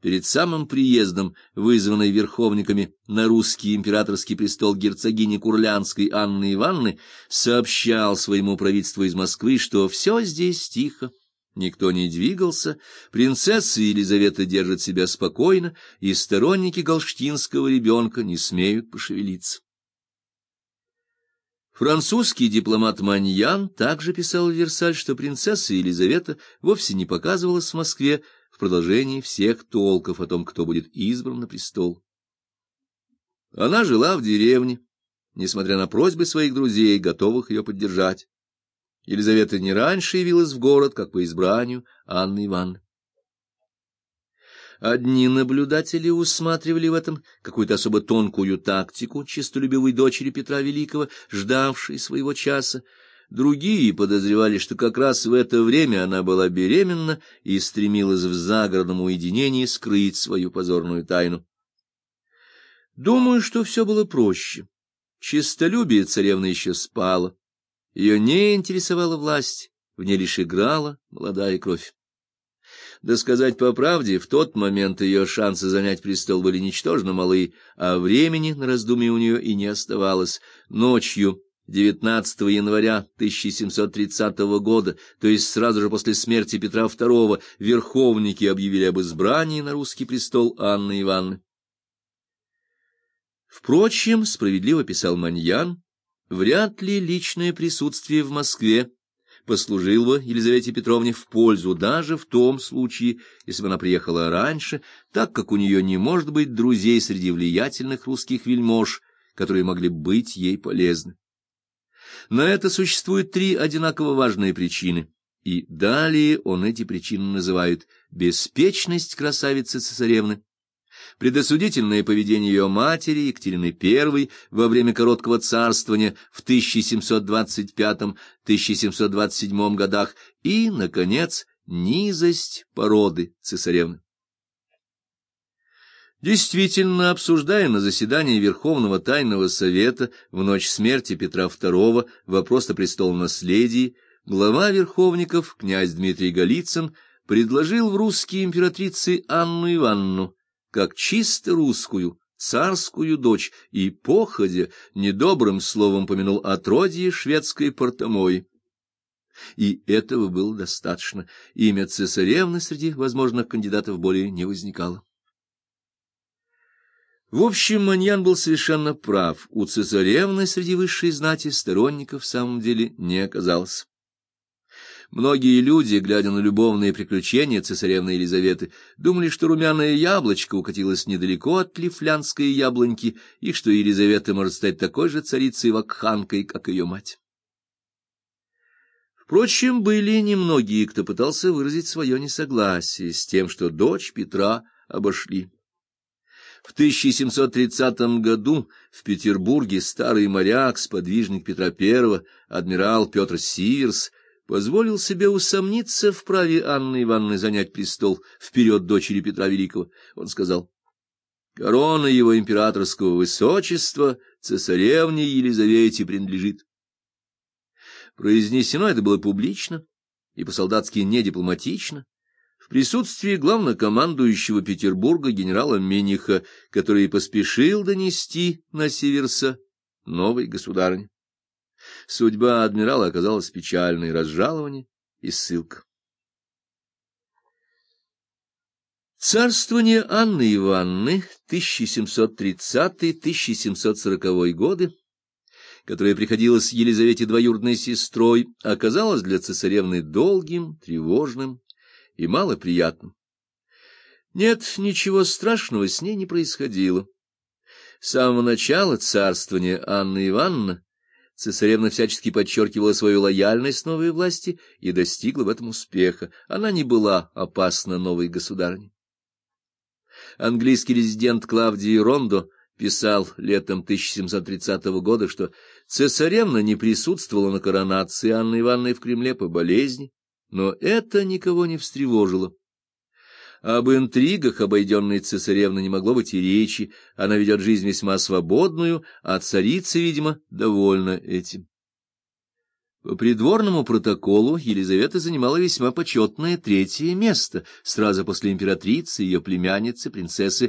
перед самым приездом, вызванной верховниками на русский императорский престол герцогини Курлянской Анны Ивановны, сообщал своему правительству из Москвы, что все здесь тихо. Никто не двигался, принцесса Елизавета держит себя спокойно, и сторонники галштинского ребенка не смеют пошевелиться. Французский дипломат Маньян также писал в Версаль, что принцесса Елизавета вовсе не показывалась в Москве продолжении всех толков о том, кто будет избран на престол. Она жила в деревне, несмотря на просьбы своих друзей, готовых ее поддержать. Елизавета не раньше явилась в город, как по избранию Анны Ивановны. Одни наблюдатели усматривали в этом какую-то особо тонкую тактику честолюбивой дочери Петра Великого, ждавшей своего часа. Другие подозревали, что как раз в это время она была беременна и стремилась в загородном уединении скрыть свою позорную тайну. Думаю, что все было проще. Честолюбие царевны еще спало. Ее не интересовала власть, в ней лишь играла молодая кровь. Да сказать по правде, в тот момент ее шансы занять престол были ничтожно малы, а времени на раздумье у нее и не оставалось. Ночью 19 января 1730 года, то есть сразу же после смерти Петра II, верховники объявили об избрании на русский престол Анны Ивановны. Впрочем, справедливо писал Маньян, вряд ли личное присутствие в Москве послужило Елизавете Петровне в пользу даже в том случае, если бы она приехала раньше, так как у нее не может быть друзей среди влиятельных русских вельмож, которые могли быть ей полезны. На это существует три одинаково важные причины, и далее он эти причины называет «беспечность красавицы-цесаревны», Предосудительное поведение ее матери Екатерины I во время короткого царствования в 1725-1727 годах и, наконец, низость породы цесаревны. Действительно, обсуждая на заседании Верховного Тайного Совета в ночь смерти Петра II вопрос о престолонаследии, глава верховников, князь Дмитрий Голицын, предложил в русские императрицы Анну Ивановну, как чисто русскую, царскую дочь, и, походя, недобрым словом помянул отродье шведской портомой. И этого было достаточно. Имя цесаревны среди возможных кандидатов более не возникало. В общем, Маньян был совершенно прав. У цесаревны среди высшей знати сторонников в самом деле не оказалось. Многие люди, глядя на любовные приключения цесаревны Елизаветы, думали, что румяное яблочко укатилось недалеко от лифлянской яблоньки, и что Елизавета может стать такой же царицей-вакханкой, как ее мать. Впрочем, были немногие, кто пытался выразить свое несогласие с тем, что дочь Петра обошли. В 1730 году в Петербурге старый моряк, сподвижник Петра I, адмирал Петр Сиверс, позволил себе усомниться в праве Анны Ивановны занять престол вперед дочери Петра Великого. Он сказал, «Корона его императорского высочества цесаревне Елизавете принадлежит». Произнесено это было публично и по-солдатски недипломатично, присутствии главнокомандующего Петербурга генерала Мениха, который поспешил донести на Северса новой государыне. Судьба адмирала оказалась печальной — разжалование и ссылка. Царствование Анны Ивановны 1730-1740 годы, которое приходилось Елизавете двоюродной сестрой, оказалось для цесаревны долгим, тревожным и малоприятным. Нет, ничего страшного с ней не происходило. С самого начала царствования Анны Ивановны Цесаревна всячески подчеркивала свою лояльность новой власти и достигла в этом успеха. Она не была опасна новой государыне. Английский резидент Клавдий Рондо писал летом 1730 года, что цесаревна не присутствовала на коронации Анны Ивановны в Кремле по болезни, но это никого не встревожило. Об интригах обойденной цесаревны не могло быть и речи, она ведет жизнь весьма свободную, а царица, видимо, довольна этим. По придворному протоколу Елизавета занимала весьма почетное третье место, сразу после императрицы ее племянницы, принцессы